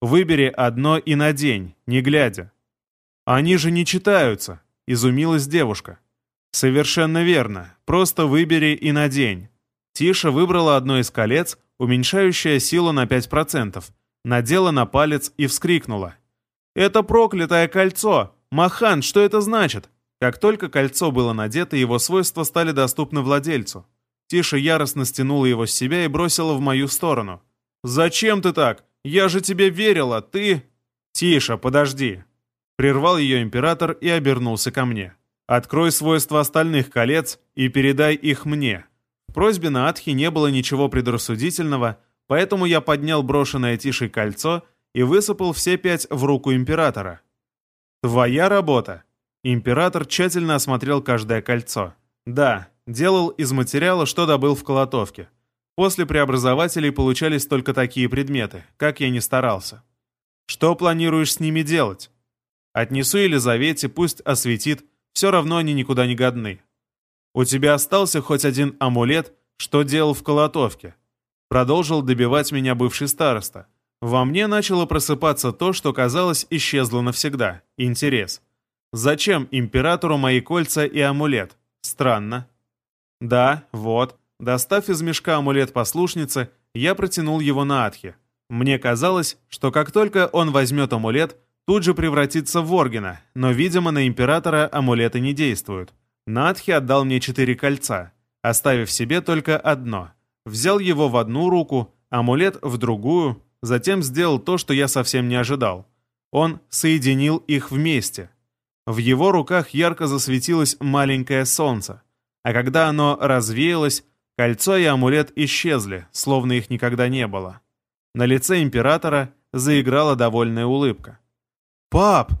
Выбери одно и надень, не глядя». «Они же не читаются», — изумилась девушка. «Совершенно верно. Просто выбери и надень». Тиша выбрала одно из колец, уменьшающее силу на 5%, надела на палец и вскрикнула. «Это проклятое кольцо! Махан, что это значит?» Как только кольцо было надето, его свойства стали доступны владельцу. Тиша яростно стянула его с себя и бросила в мою сторону. «Зачем ты так? Я же тебе верила, ты...» «Тиша, подожди!» Прервал ее император и обернулся ко мне. «Открой свойства остальных колец и передай их мне». В просьбе на Атхи не было ничего предрассудительного, поэтому я поднял брошенное Тишей кольцо и высыпал все пять в руку императора. «Твоя работа!» Император тщательно осмотрел каждое кольцо. «Да, делал из материала, что добыл в колотовке. После преобразователей получались только такие предметы, как я не старался. Что планируешь с ними делать? Отнесу Елизавете, пусть осветит, все равно они никуда не годны. У тебя остался хоть один амулет, что делал в колотовке? Продолжил добивать меня бывший староста. Во мне начало просыпаться то, что, казалось, исчезло навсегда. Интерес. Зачем императору мои кольца и амулет? Странно. Да, вот. Достав из мешка амулет послушницы, я протянул его на Атхе. Мне казалось, что как только он возьмет амулет, тут же превратится в Воргена, но, видимо, на императора амулеты не действуют. Надхи отдал мне четыре кольца, оставив себе только одно. Взял его в одну руку, амулет в другую, затем сделал то, что я совсем не ожидал. Он соединил их вместе. В его руках ярко засветилось маленькое солнце, а когда оно развеялось, кольцо и амулет исчезли, словно их никогда не было. На лице императора заиграла довольная улыбка. «Пап!»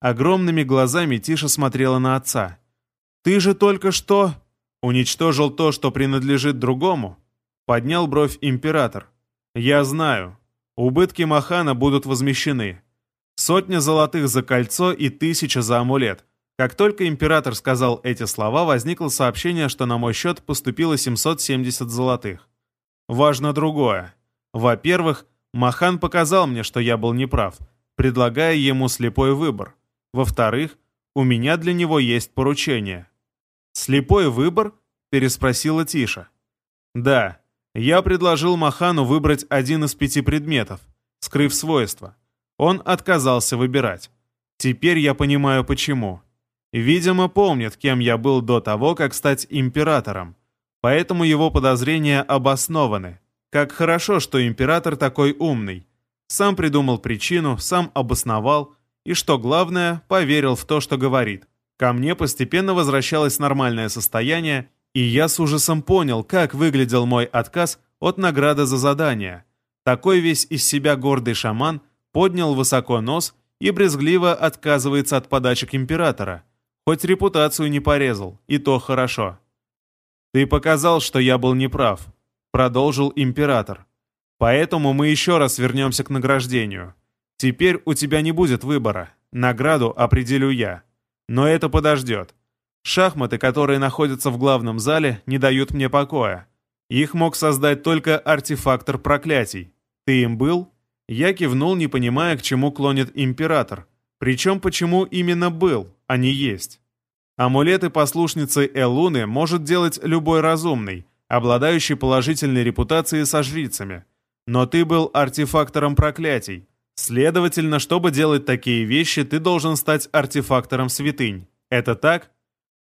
Огромными глазами Тиша смотрела на отца. «Ты же только что...» «Уничтожил то, что принадлежит другому?» Поднял бровь император. «Я знаю. Убытки Махана будут возмещены. Сотня золотых за кольцо и тысяча за амулет. Как только император сказал эти слова, возникло сообщение, что на мой счет поступило 770 золотых. Важно другое. Во-первых, Махан показал мне, что я был неправ, предлагая ему слепой выбор. Во-вторых, у меня для него есть поручение. «Слепой выбор?» — переспросила Тиша. «Да, я предложил Махану выбрать один из пяти предметов, скрыв свойства. Он отказался выбирать. Теперь я понимаю, почему. Видимо, помнит, кем я был до того, как стать императором. Поэтому его подозрения обоснованы. Как хорошо, что император такой умный. Сам придумал причину, сам обосновал и, что главное, поверил в то, что говорит. Ко мне постепенно возвращалось нормальное состояние, и я с ужасом понял, как выглядел мой отказ от награды за задание. Такой весь из себя гордый шаман поднял высоко нос и брезгливо отказывается от подачек императора. Хоть репутацию не порезал, и то хорошо. «Ты показал, что я был неправ», — продолжил император. «Поэтому мы еще раз вернемся к награждению. Теперь у тебя не будет выбора. Награду определю я. Но это подождет. Шахматы, которые находятся в главном зале, не дают мне покоя. Их мог создать только артефактор проклятий. Ты им был? Я кивнул, не понимая, к чему клонит император. Причем почему именно был, не есть. Амулеты послушницы Элуны может делать любой разумный, обладающий положительной репутацией со жрицами. Но ты был артефактором проклятий, Следовательно, чтобы делать такие вещи, ты должен стать артефактором святынь. Это так?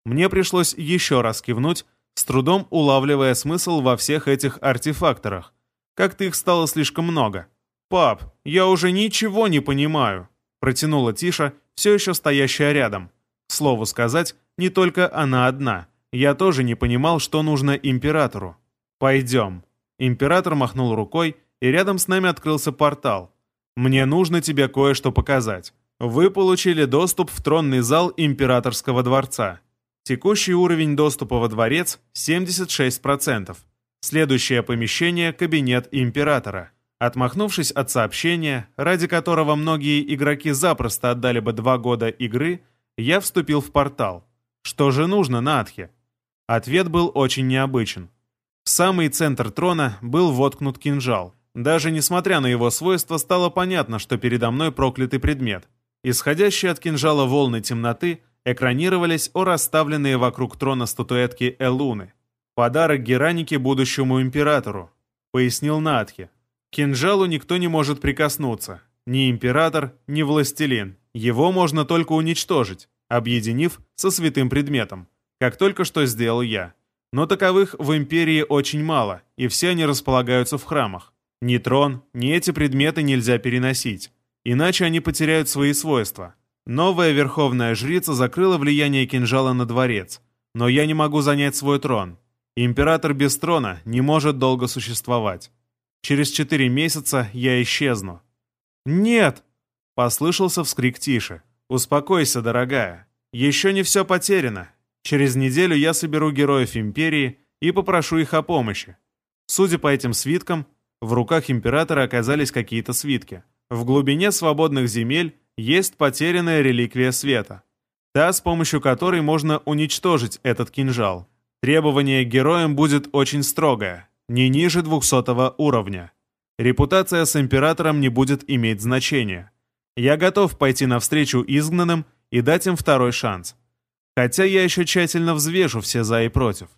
Мне пришлось еще раз кивнуть, с трудом улавливая смысл во всех этих артефакторах. Как-то их стало слишком много. «Пап, я уже ничего не понимаю», — протянула Тиша, все еще стоящая рядом. Слову сказать, не только она одна. Я тоже не понимал, что нужно императору. «Пойдем». Император махнул рукой, и рядом с нами открылся портал. Мне нужно тебе кое-что показать. Вы получили доступ в тронный зал императорского дворца. Текущий уровень доступа во дворец 76%. Следующее помещение – кабинет императора. Отмахнувшись от сообщения, ради которого многие игроки запросто отдали бы два года игры, я вступил в портал. Что же нужно Надхе? Ответ был очень необычен. В самый центр трона был воткнут кинжал. Даже несмотря на его свойства, стало понятно, что передо мной проклятый предмет. Исходящие от кинжала волны темноты экранировались о расставленные вокруг трона статуэтки Элуны. Подарок Геранике будущему императору, пояснил Натхи. К кинжалу никто не может прикоснуться. Ни император, ни властелин. Его можно только уничтожить, объединив со святым предметом, как только что сделал я. Но таковых в империи очень мало, и все они располагаются в храмах. Ни трон, ни эти предметы нельзя переносить, иначе они потеряют свои свойства. Новая верховная жрица закрыла влияние кинжала на дворец, но я не могу занять свой трон. Император без трона не может долго существовать. Через четыре месяца я исчезну. «Нет!» — послышался вскрик Тиши. «Успокойся, дорогая. Еще не все потеряно. Через неделю я соберу героев Империи и попрошу их о помощи. Судя по этим свиткам, в руках императора оказались какие-то свитки. В глубине свободных земель есть потерянная реликвия света. Та, с помощью которой можно уничтожить этот кинжал. Требование героям будет очень строгое, не ниже 200 уровня. Репутация с императором не будет иметь значения. Я готов пойти навстречу изгнанным и дать им второй шанс. Хотя я еще тщательно взвешу все за и против.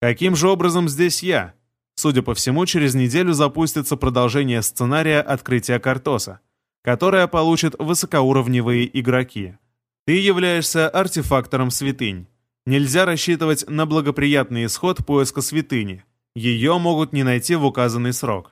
Каким же образом здесь я? Судя по всему, через неделю запустится продолжение сценария открытия Картоса, которое получат высокоуровневые игроки. Ты являешься артефактором святынь. Нельзя рассчитывать на благоприятный исход поиска святыни. Ее могут не найти в указанный срок.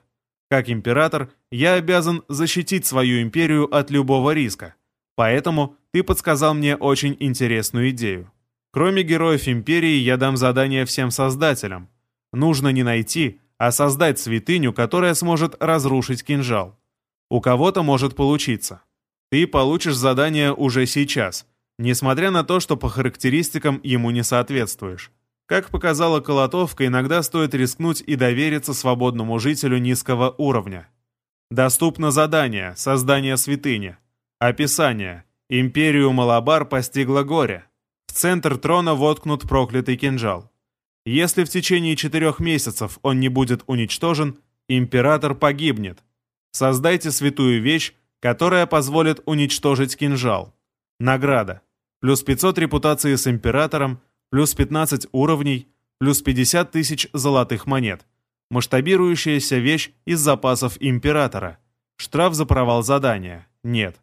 Как император, я обязан защитить свою империю от любого риска. Поэтому ты подсказал мне очень интересную идею. Кроме героев империи, я дам задание всем создателям. Нужно не найти, а создать святыню, которая сможет разрушить кинжал. У кого-то может получиться. Ты получишь задание уже сейчас, несмотря на то, что по характеристикам ему не соответствуешь. Как показала Колотовка, иногда стоит рискнуть и довериться свободному жителю низкого уровня. Доступно задание «Создание святыни». Описание. Империю Малабар постигло горе. В центр трона воткнут проклятый кинжал. Если в течение четырех месяцев он не будет уничтожен, император погибнет. Создайте святую вещь, которая позволит уничтожить кинжал. Награда. Плюс 500 репутации с императором – плюс 15 уровней, плюс 50 тысяч золотых монет. Масштабирующаяся вещь из запасов Императора. Штраф за провал задания. Нет.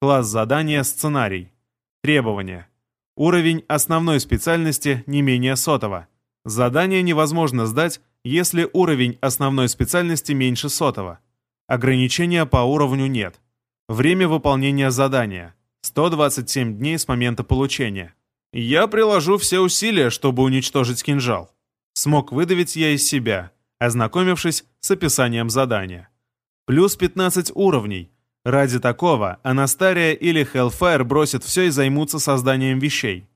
Класс задания «Сценарий». Требования. Уровень основной специальности не менее сотого. Задание невозможно сдать, если уровень основной специальности меньше сотого. Ограничения по уровню нет. Время выполнения задания. 127 дней с момента получения. «Я приложу все усилия, чтобы уничтожить кинжал». Смог выдавить я из себя, ознакомившись с описанием задания. Плюс 15 уровней. Ради такого Анастария или Hellfire бросят все и займутся созданием вещей.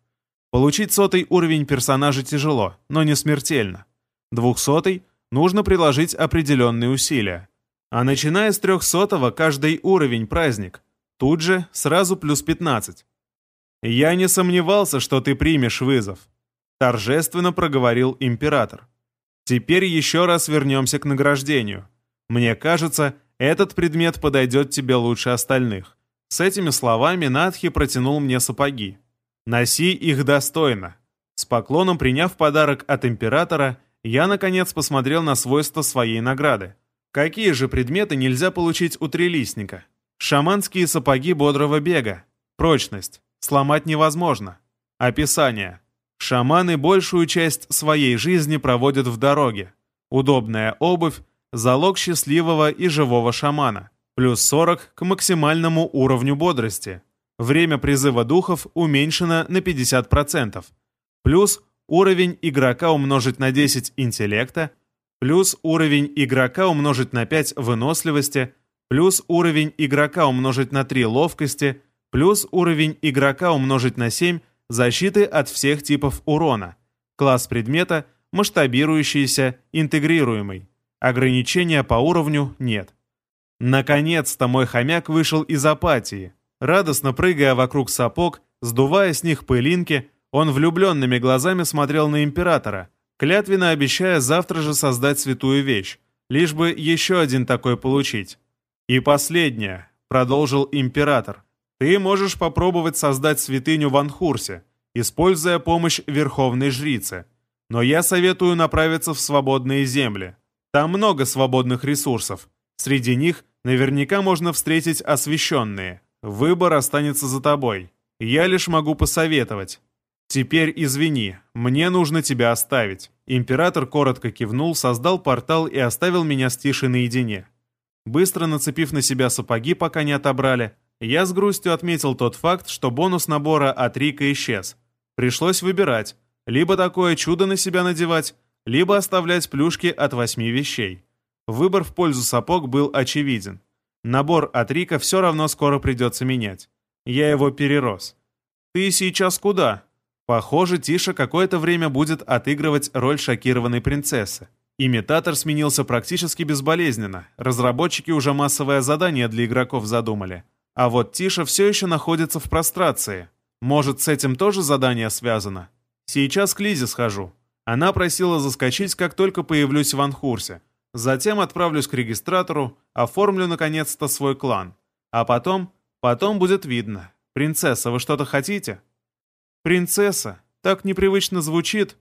Получить сотый уровень персонажа тяжело, но не смертельно. Двухсотый нужно приложить определенные усилия. А начиная с трехсотого каждый уровень праздник. Тут же сразу плюс 15. «Я не сомневался, что ты примешь вызов», — торжественно проговорил император. «Теперь еще раз вернемся к награждению. Мне кажется, этот предмет подойдет тебе лучше остальных». С этими словами Надхи протянул мне сапоги. «Носи их достойно». С поклоном приняв подарок от императора, я, наконец, посмотрел на свойства своей награды. Какие же предметы нельзя получить у трелистника? Шаманские сапоги бодрого бега. Прочность. Сломать невозможно. Описание. Шаманы большую часть своей жизни проводят в дороге. Удобная обувь – залог счастливого и живого шамана. Плюс 40 к максимальному уровню бодрости. Время призыва духов уменьшено на 50%. Плюс уровень игрока умножить на 10 интеллекта. Плюс уровень игрока умножить на 5 выносливости. Плюс уровень игрока умножить на 3 ловкости – плюс уровень игрока умножить на 7 защиты от всех типов урона. Класс предмета масштабирующийся, интегрируемый. Ограничения по уровню нет. Наконец-то мой хомяк вышел из апатии. Радостно прыгая вокруг сапог, сдувая с них пылинки, он влюбленными глазами смотрел на императора, клятвенно обещая завтра же создать святую вещь, лишь бы еще один такой получить. И последнее, продолжил император. Ты можешь попробовать создать святыню в Анхурсе, используя помощь Верховной Жрицы. Но я советую направиться в свободные земли. Там много свободных ресурсов. Среди них наверняка можно встретить освященные. Выбор останется за тобой. Я лишь могу посоветовать. Теперь извини, мне нужно тебя оставить. Император коротко кивнул, создал портал и оставил меня с Тишей наедине. Быстро нацепив на себя сапоги, пока не отобрали, я с грустью отметил тот факт, что бонус набора от Рика исчез. Пришлось выбирать, либо такое чудо на себя надевать, либо оставлять плюшки от восьми вещей. Выбор в пользу сапог был очевиден. Набор от Рика все равно скоро придется менять. Я его перерос. «Ты сейчас куда?» Похоже, Тиша какое-то время будет отыгрывать роль шокированной принцессы. Имитатор сменился практически безболезненно. Разработчики уже массовое задание для игроков задумали. А вот Тиша все еще находится в прострации. Может, с этим тоже задание связано? Сейчас к Лизе схожу. Она просила заскочить, как только появлюсь в Анхурсе. Затем отправлюсь к регистратору, оформлю наконец-то свой клан. А потом, потом будет видно. Принцесса, вы что-то хотите? Принцесса, так непривычно звучит.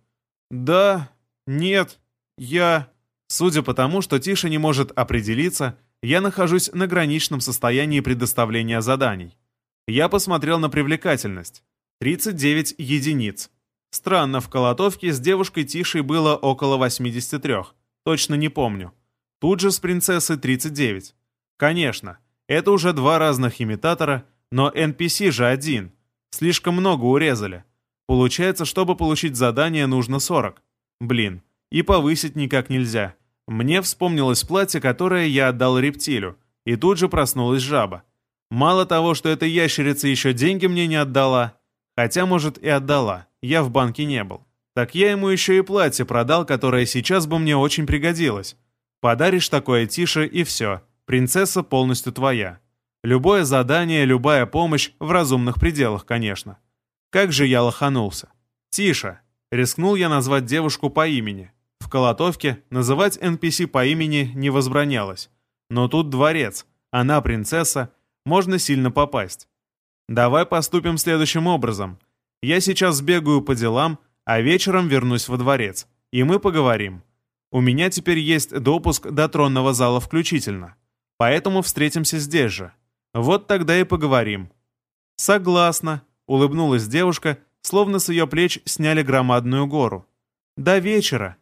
Да, нет, я... Судя по тому, что Тиша не может определиться, я нахожусь на граничном состоянии предоставления заданий. Я посмотрел на привлекательность. 39 единиц. Странно, в Колотовке с девушкой Тишей было около 83. Точно не помню. Тут же с принцессой 39. Конечно, это уже два разных имитатора, но NPC же один. Слишком много урезали. Получается, чтобы получить задание, нужно 40. Блин, и повысить никак нельзя. Мне вспомнилось платье, которое я отдал рептилю, и тут же проснулась жаба. Мало того, что эта ящерица еще деньги мне не отдала, хотя, может, и отдала, я в банке не был. Так я ему еще и платье продал, которое сейчас бы мне очень пригодилось. Подаришь такое тише, и все. Принцесса полностью твоя. Любое задание, любая помощь, в разумных пределах, конечно. Как же я лоханулся. Тише. Рискнул я назвать девушку по имени. В Колотовке называть NPC по имени не возбранялось. Но тут дворец, она принцесса, можно сильно попасть. Давай поступим следующим образом. Я сейчас сбегаю по делам, а вечером вернусь во дворец, и мы поговорим. У меня теперь есть допуск до тронного зала включительно. Поэтому встретимся здесь же. Вот тогда и поговорим». «Согласна», — улыбнулась девушка, словно с ее плеч сняли громадную гору. «До вечера».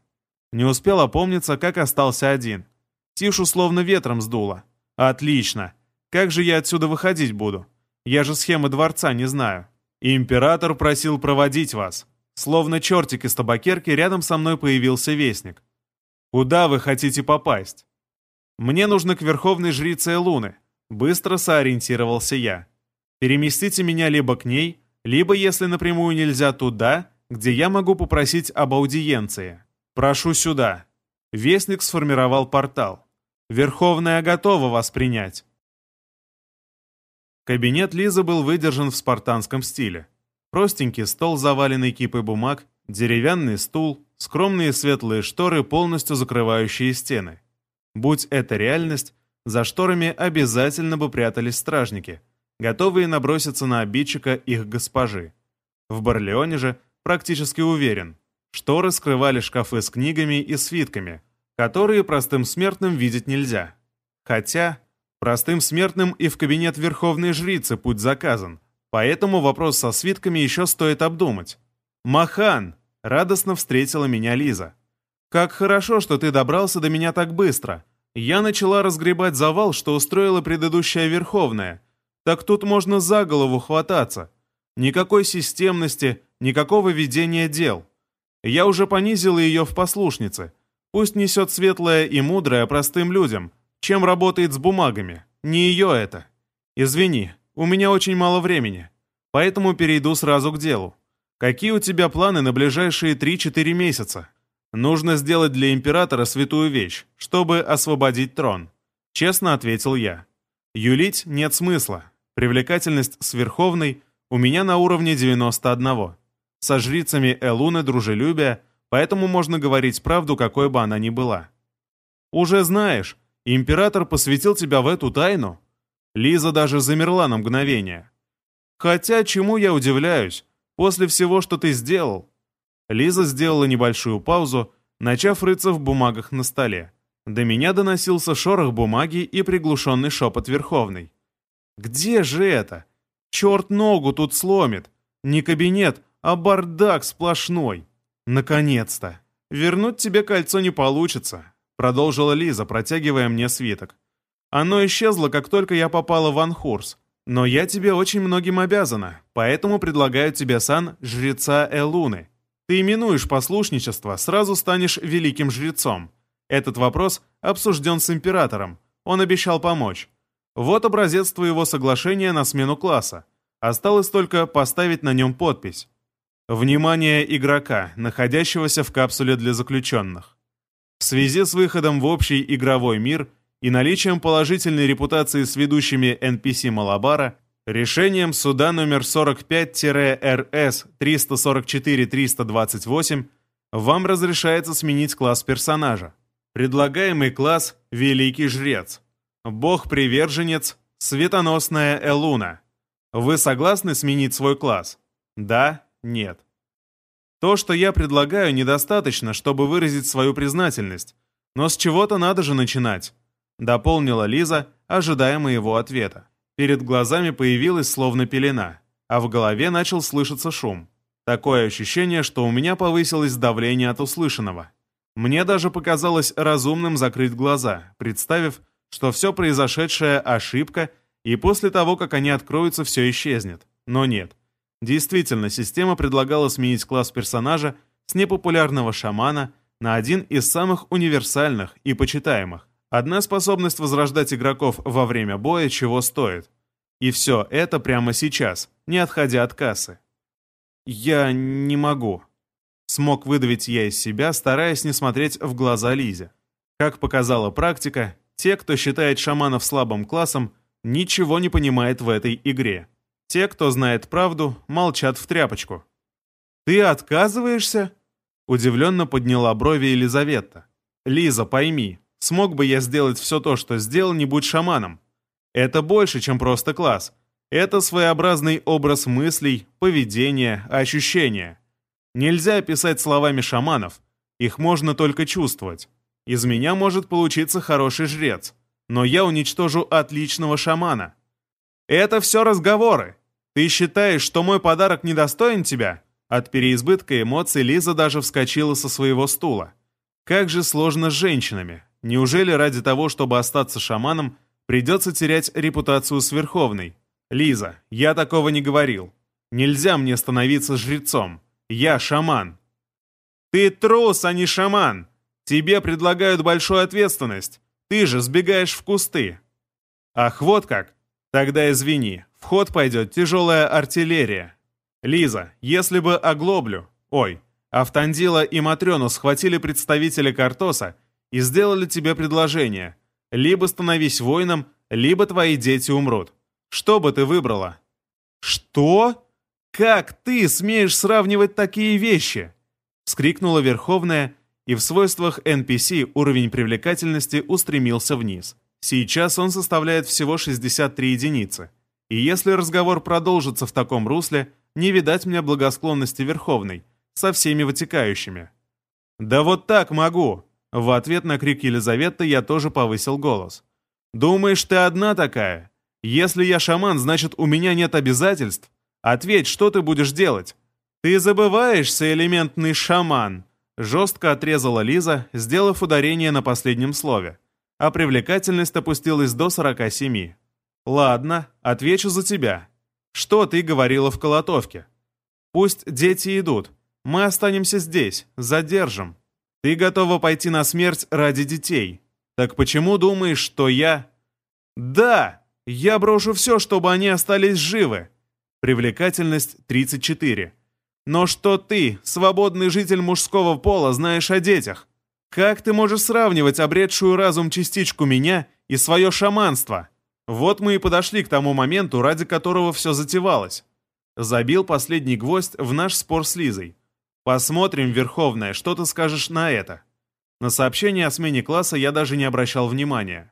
Не успел опомниться, как остался один. Тишу словно ветром сдуло. «Отлично. Как же я отсюда выходить буду? Я же схемы дворца не знаю». «Император просил проводить вас». Словно чертик из табакерки рядом со мной появился вестник. «Куда вы хотите попасть?» «Мне нужно к верховной жрице Луны», — быстро сориентировался я. «Переместите меня либо к ней, либо, если напрямую нельзя, туда, где я могу попросить об аудиенции. Прошу сюда». Вестник сформировал портал. «Верховная готова вас принять». Кабинет Лизы был выдержан в спартанском стиле. Простенький стол, заваленный кипой бумаг, деревянный стул, скромные светлые шторы, полностью закрывающие стены. Будь это реальность, за шторами обязательно бы прятались стражники, готовые наброситься на обидчика их госпожи. В Барлеоне же практически уверен, шторы скрывали шкафы с книгами и свитками, которые простым смертным видеть нельзя. Хотя Простым смертным и в кабинет Верховной Жрицы путь заказан, поэтому вопрос со свитками еще стоит обдумать. «Махан!» — радостно встретила меня Лиза. «Как хорошо, что ты добрался до меня так быстро. Я начала разгребать завал, что устроила предыдущая Верховная. Так тут можно за голову хвататься. Никакой системности, никакого ведения дел. Я уже понизила ее в послушнице. Пусть несет светлое и мудрое простым людям, чем работает с бумагами. Не ее это. Извини, у меня очень мало времени, поэтому перейду сразу к делу. Какие у тебя планы на ближайшие 3-4 месяца? Нужно сделать для императора святую вещь, чтобы освободить трон. Честно ответил я. Юлить нет смысла. Привлекательность сверховной у меня на уровне 91. Со жрицами Элуны дружелюбие, поэтому можно говорить правду, какой бы она ни была. Уже знаешь, император посвятил тебя в эту тайну?» Лиза даже замерла на мгновение. «Хотя, чему я удивляюсь, после всего, что ты сделал?» Лиза сделала небольшую паузу, начав рыться в бумагах на столе. До меня доносился шорох бумаги и приглушенный шепот Верховный. «Где же это? Черт ногу тут сломит! Не кабинет, а бардак сплошной! Наконец-то! Вернуть тебе кольцо не получится!» Продолжила Лиза, протягивая мне свиток. «Оно исчезло, как только я попала в Анхурс. Но я тебе очень многим обязана, поэтому предлагаю тебе сан жреца Элуны. Ты именуешь послушничество, сразу станешь великим жрецом. Этот вопрос обсужден с императором. Он обещал помочь. Вот образец твоего соглашения на смену класса. Осталось только поставить на нем подпись. Внимание игрока, находящегося в капсуле для заключенных. В связи с выходом в общий игровой мир и наличием положительной репутации с ведущими NPC Малабара, решением суда номер 45-РС 344-328 вам разрешается сменить класс персонажа. Предлагаемый класс — Великий Жрец. Бог-приверженец — Светоносная Элуна. Вы согласны сменить свой класс? Да? Нет? То, что я предлагаю, недостаточно, чтобы выразить свою признательность. Но с чего-то надо же начинать. Дополнила Лиза, ожидая моего ответа. Перед глазами появилась словно пелена, а в голове начал слышаться шум. Такое ощущение, что у меня повысилось давление от услышанного. Мне даже показалось разумным закрыть глаза, представив, что все произошедшее – ошибка, и после того, как они откроются, все исчезнет. Но нет. Действительно, система предлагала сменить класс персонажа с непопулярного шамана на один из самых универсальных и почитаемых. Одна способность возрождать игроков во время боя чего стоит. И все это прямо сейчас, не отходя от кассы. «Я не могу», Смог выдавить я из себя, стараясь не смотреть в глаза Лизе. Как показала практика, те, кто считает шаманов слабым классом, ничего не понимает в этой игре. Те, кто знает правду, молчат в тряпочку. «Ты отказываешься?» Удивленно подняла брови Елизавета. «Лиза, пойми, смог бы я сделать все то, что сделал, не будь шаманом. Это больше, чем просто класс. Это своеобразный образ мыслей, поведения, ощущения. Нельзя описать словами шаманов, их можно только чувствовать. Из меня может получиться хороший жрец, но я уничтожу отличного шамана. Это все разговоры. Ты считаешь, что мой подарок недостоин тебя? От переизбытка эмоций Лиза даже вскочила со своего стула. Как же сложно с женщинами. Неужели ради того, чтобы остаться шаманом, придется терять репутацию сверховной? Лиза, я такого не говорил. Нельзя мне становиться жрецом. Я шаман. Ты трус, а не шаман. Тебе предлагают большую ответственность. Ты же сбегаешь в кусты. Ах, вот как. Тогда извини, в ход пойдет тяжелая артиллерия. Лиза, если бы оглоблю... Ой, Автандила и Матрёну схватили представителя Картоса и сделали тебе предложение. Либо становись воином, либо твои дети умрут. Что бы ты выбрала? Что? «Как ты смеешь сравнивать такие вещи?» — вскрикнула Верховная, и в свойствах NPC уровень привлекательности устремился вниз. Сейчас он составляет всего 63 единицы. И если разговор продолжится в таком русле, не видать мне благосклонности Верховной, со всеми вытекающими. «Да вот так могу!» В ответ на крик Елизаветы я тоже повысил голос. «Думаешь, ты одна такая? Если я шаман, значит, у меня нет обязательств? Ответь, что ты будешь делать?» «Ты забываешься, элементный шаман!» Жестко отрезала Лиза, сделав ударение на последнем слове. А привлекательность опустилась до 47. «Ладно, отвечу за тебя. Что ты говорила в колотовке?» «Пусть дети идут. Мы останемся здесь, задержим. Ты готова пойти на смерть ради детей. Так почему думаешь, что я...» «Да! Я брошу все, чтобы они остались живы. Привлекательность 34. Но что ты, свободный житель мужского пола, знаешь о детях? Как ты можешь сравнивать обретшую разум частичку меня и свое шаманство? Вот мы и подошли к тому моменту, ради которого все затевалось. Забил последний гвоздь в наш спор с Лизой. Посмотрим, Верховная, что ты скажешь на это. На сообщение о смене класса я даже не обращал внимания.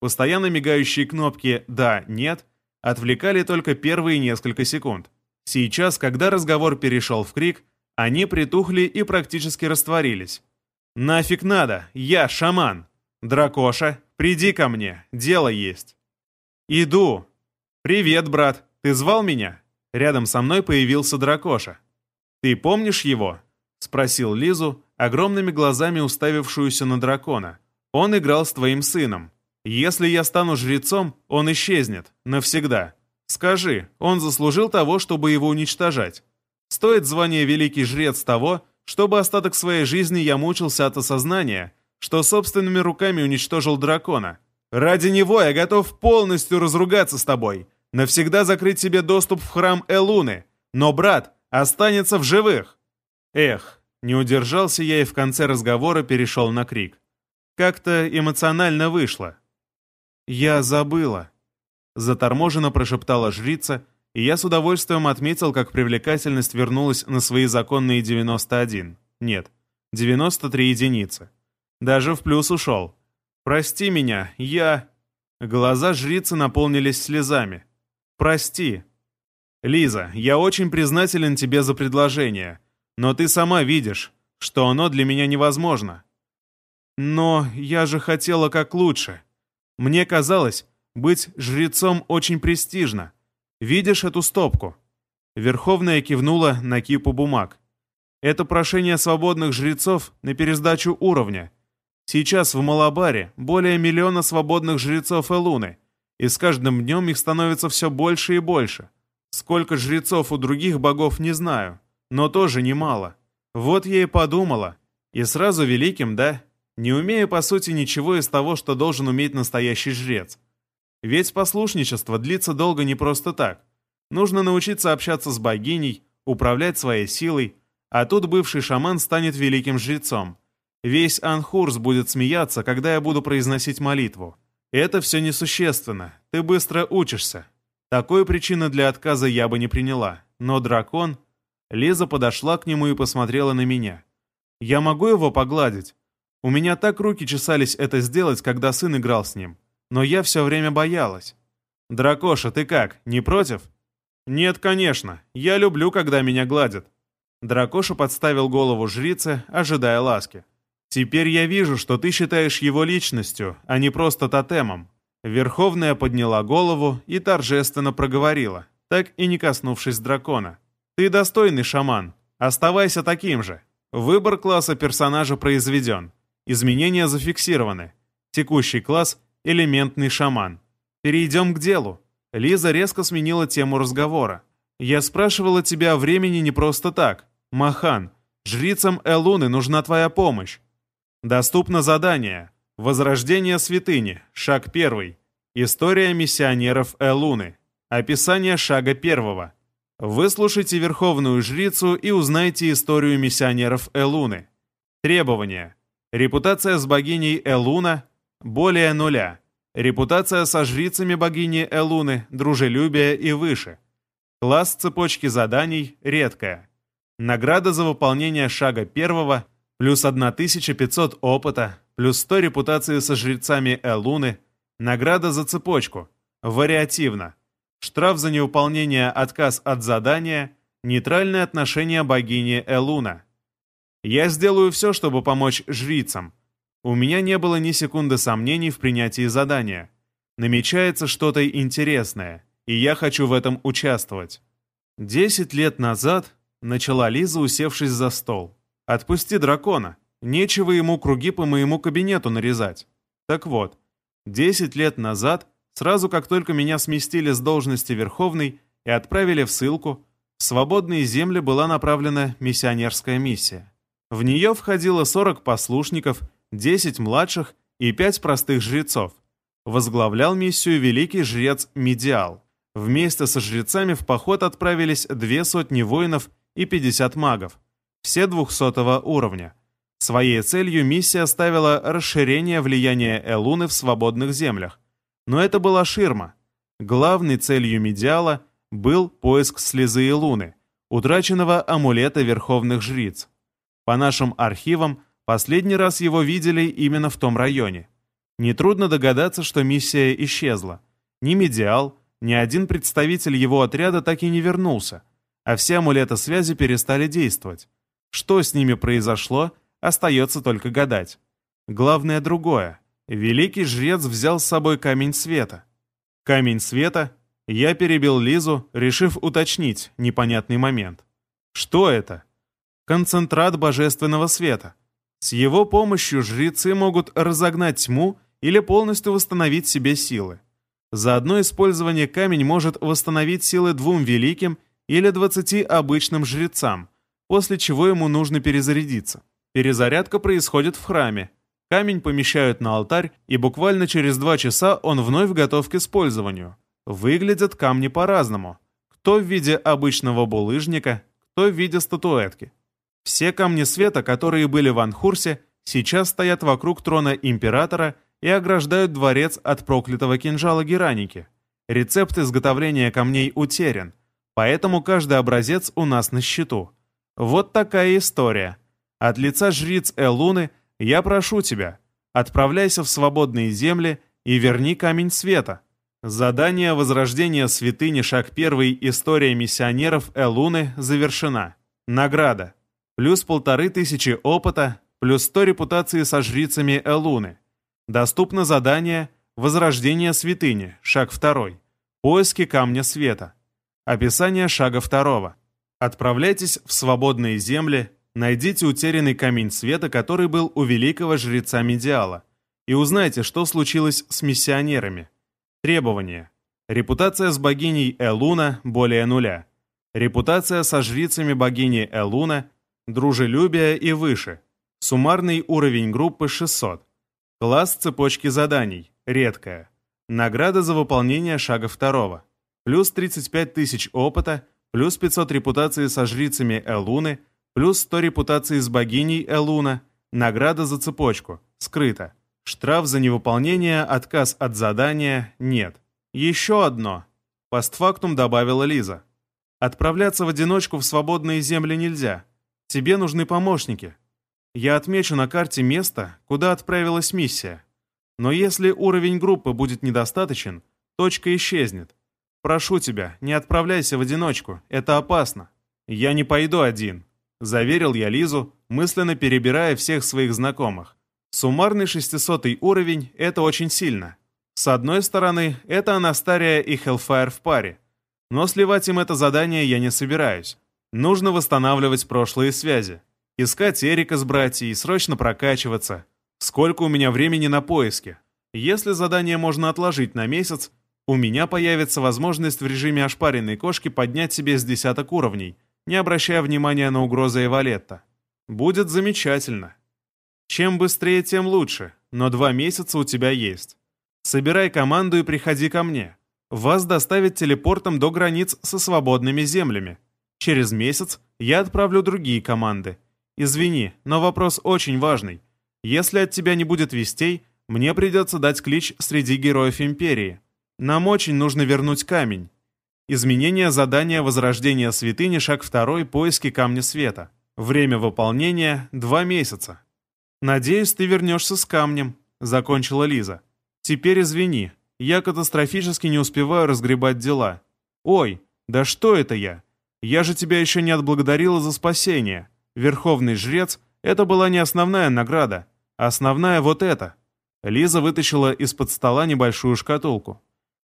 Постоянно мигающие кнопки «да», «нет» отвлекали только первые несколько секунд. Сейчас, когда разговор перешел в крик, они притухли и практически растворились. «Нафиг надо! Я шаман! Дракоша, приди ко мне, дело есть!» «Иду!» «Привет, брат! Ты звал меня?» Рядом со мной появился Дракоша. «Ты помнишь его?» — спросил Лизу, огромными глазами уставившуюся на дракона. «Он играл с твоим сыном. Если я стану жрецом, он исчезнет. Навсегда. Скажи, он заслужил того, чтобы его уничтожать? Стоит звание великий жрец того, чтобы остаток своей жизни я мучился от осознания, что собственными руками уничтожил дракона. Ради него я готов полностью разругаться с тобой, навсегда закрыть себе доступ в храм Элуны, но брат останется в живых. Эх, не удержался я и в конце разговора перешел на крик. Как-то эмоционально вышло. «Я забыла», — заторможенно прошептала жрица, и я с удовольствием отметил, как привлекательность вернулась на свои законные 91. Нет, 93 единицы. Даже в плюс ушел. «Прости меня, я...» Глаза жрицы наполнились слезами. «Прости». «Лиза, я очень признателен тебе за предложение, но ты сама видишь, что оно для меня невозможно». «Но я же хотела как лучше», мне казалось, быть жрецом очень престижно. Видишь эту стопку?» Верховная кивнула на кипу бумаг. «Это прошение свободных жрецов на пересдачу уровня. Сейчас в Малабаре более миллиона свободных жрецов Элуны, и с каждым днем их становится все больше и больше. Сколько жрецов у других богов не знаю, но тоже немало. Вот я и подумала. И сразу великим, да, не умея по сути ничего из того, что должен уметь настоящий жрец. Ведь послушничество длится долго не просто так. Нужно научиться общаться с богиней, управлять своей силой, а тут бывший шаман станет великим жрецом. Весь Анхурс будет смеяться, когда я буду произносить молитву. Это все несущественно, ты быстро учишься. Такой причины для отказа я бы не приняла. Но дракон... Лиза подошла к нему и посмотрела на меня. «Я могу его погладить?» У меня так руки чесались это сделать, когда сын играл с ним. Но я все время боялась. «Дракоша, ты как, не против?» «Нет, конечно. Я люблю, когда меня гладят». Дракоша подставил голову жрице, ожидая ласки. «Теперь я вижу, что ты считаешь его личностью, а не просто тотемом». Верховная подняла голову и торжественно проговорила, так и не коснувшись дракона. «Ты достойный шаман. Оставайся таким же. Выбор класса персонажа произведен. Изменения зафиксированы. Текущий класс — элементный шаман. Перейдем к делу. Лиза резко сменила тему разговора. «Я спрашивала тебя о времени не просто так. Махан, жрицам Элуны нужна твоя помощь. Доступно задание. Возрождение святыни. Шаг первый. История миссионеров Элуны. Описание шага первого. Выслушайте Верховную Жрицу и узнайте историю миссионеров Элуны. Требования. Репутация с богиней Элуна – более нуля. Репутация со жрицами богини Элуны – дружелюбие и выше. Класс цепочки заданий – редкая. Награда за выполнение шага первого – плюс 1500 опыта, плюс 100 репутации со жрецами Элуны. Награда за цепочку – вариативно. Штраф за невыполнение отказ от задания – нейтральное отношение богини Элуна – я сделаю все, чтобы помочь жрицам. У меня не было ни секунды сомнений в принятии задания. Намечается что-то интересное, и я хочу в этом участвовать. Десять лет назад начала Лиза, усевшись за стол. «Отпусти дракона. Нечего ему круги по моему кабинету нарезать». Так вот, десять лет назад, сразу как только меня сместили с должности Верховной и отправили в ссылку, в свободные земли была направлена миссионерская миссия. В нее входило 40 послушников, 10 младших и 5 простых жрецов. Возглавлял миссию великий жрец Медиал. Вместе со жрецами в поход отправились две сотни воинов и 50 магов, все 200 уровня. Своей целью миссия ставила расширение влияния Элуны в свободных землях. Но это была ширма. Главной целью Медиала был поиск слезы Элуны, утраченного амулета верховных жриц. По нашим архивам, Последний раз его видели именно в том районе. Нетрудно догадаться, что миссия исчезла. Ни Медиал, ни один представитель его отряда так и не вернулся, а все амулеты связи перестали действовать. Что с ними произошло, остается только гадать. Главное другое. Великий жрец взял с собой камень света. Камень света? Я перебил Лизу, решив уточнить непонятный момент. Что это? Концентрат божественного света. С его помощью жрецы могут разогнать тьму или полностью восстановить себе силы. За одно использование камень может восстановить силы двум великим или двадцати обычным жрецам, после чего ему нужно перезарядиться. Перезарядка происходит в храме. Камень помещают на алтарь, и буквально через два часа он вновь готов к использованию. Выглядят камни по-разному. Кто в виде обычного булыжника, кто в виде статуэтки. Все камни света, которые были в Анхурсе, сейчас стоят вокруг трона императора и ограждают дворец от проклятого кинжала Гераники. Рецепт изготовления камней утерян, поэтому каждый образец у нас на счету. Вот такая история. От лица жриц Элуны я прошу тебя, отправляйся в свободные земли и верни камень света. Задание возрождения святыни шаг 1 история миссионеров Элуны завершена. Награда. Плюс полторы тысячи опыта, плюс сто репутации со жрицами Элуны. Доступно задание «Возрождение святыни», шаг 2. Поиски камня света. Описание шага 2. Отправляйтесь в свободные земли, найдите утерянный камень света, который был у великого жреца Медиала, и узнайте, что случилось с миссионерами. Требования. Репутация с богиней Элуна более нуля. Репутация со жрицами богини Элуна, дружелюбие и выше. Суммарный уровень группы 600. Класс цепочки заданий. Редкая. Награда за выполнение шага второго. Плюс 35 тысяч опыта, плюс 500 репутации со жрицами Элуны, плюс 100 репутации с богиней Элуна, награда за цепочку, скрыто. Штраф за невыполнение, отказ от задания нет. Еще одно. Постфактум добавила Лиза. Отправляться в одиночку в свободные земли нельзя. Тебе нужны помощники. Я отмечу на карте место, куда отправилась миссия. Но если уровень группы будет недостаточен, точка исчезнет. Прошу тебя, не отправляйся в одиночку, это опасно. Я не пойду один, заверил я Лизу, мысленно перебирая всех своих знакомых. Суммарный 600 уровень — это очень сильно. С одной стороны, это Анастария и Hellfire в паре. Но сливать им это задание я не собираюсь. Нужно восстанавливать прошлые связи. Искать Эрика с братьей, срочно прокачиваться. Сколько у меня времени на поиски? Если задание можно отложить на месяц, у меня появится возможность в режиме ошпаренной кошки поднять себе с десяток уровней, не обращая внимания на угрозы Эвалетта. Будет замечательно. Чем быстрее, тем лучше, но два месяца у тебя есть. Собирай команду и приходи ко мне. Вас доставят телепортом до границ со свободными землями. Через месяц я отправлю другие команды, «Извини, но вопрос очень важный. Если от тебя не будет вестей, мне придется дать клич среди героев Империи. Нам очень нужно вернуть камень. Изменение задания Возрождения святыни, шаг второй, поиски Камня Света. Время выполнения — два месяца. Надеюсь, ты вернешься с камнем», — закончила Лиза. «Теперь извини, я катастрофически не успеваю разгребать дела. Ой, да что это я? Я же тебя еще не отблагодарила за спасение. Верховный жрец — это была не основная награда. Основная вот эта. Лиза вытащила из-под стола небольшую шкатулку.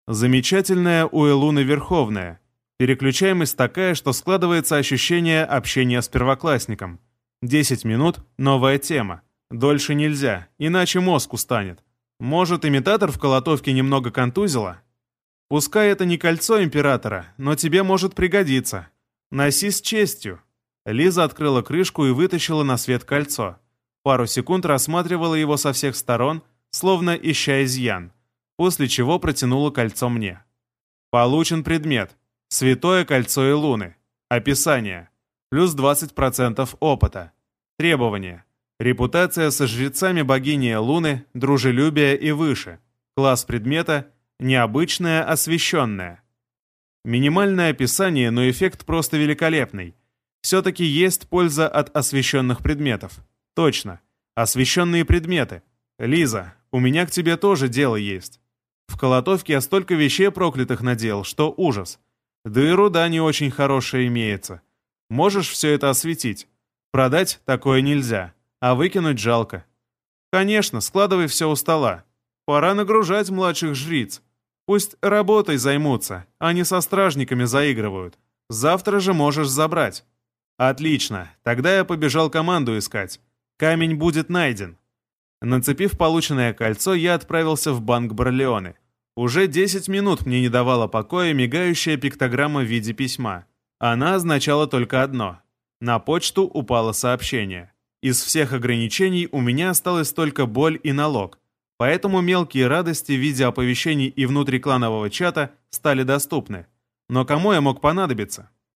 Замечательная у Элуны Верховная. Переключаемость такая, что складывается ощущение общения с первоклассником. 10 минут — новая тема. Дольше нельзя, иначе мозг устанет. Может, имитатор в колотовке немного контузило? Пускай это не кольцо императора, но тебе может пригодиться. Носи с честью. Лиза открыла крышку и вытащила на свет кольцо. Пару секунд рассматривала его со всех сторон, словно ища изъян, после чего протянула кольцо мне. Получен предмет. Святое кольцо и луны. Описание. Плюс 20% опыта. Требования. Репутация со жрецами богини Луны, дружелюбие и выше. Класс предмета – необычное, освещенное. Минимальное описание, но эффект просто великолепный. Все-таки есть польза от освещенных предметов. Точно. Освещенные предметы. Лиза, у меня к тебе тоже дело есть. В Колотовке я столько вещей проклятых надел, что ужас. Да и руда не очень хорошая имеется. Можешь все это осветить? Продать такое нельзя, а выкинуть жалко. Конечно, складывай все у стола. Пора нагружать младших жриц. Пусть работой займутся, а не со стражниками заигрывают. Завтра же можешь забрать. Отлично, тогда я побежал команду искать. Камень будет найден. Нацепив полученное кольцо, я отправился в банк Барлеоне. Уже 10 минут мне не давала покоя мигающая пиктограмма в виде письма. Она означала только одно. На почту упало сообщение. Из всех ограничений у меня осталась только боль и налог. Поэтому мелкие радости в виде оповещений и внутрикланового чата стали доступны. Но кому я мог понадобиться?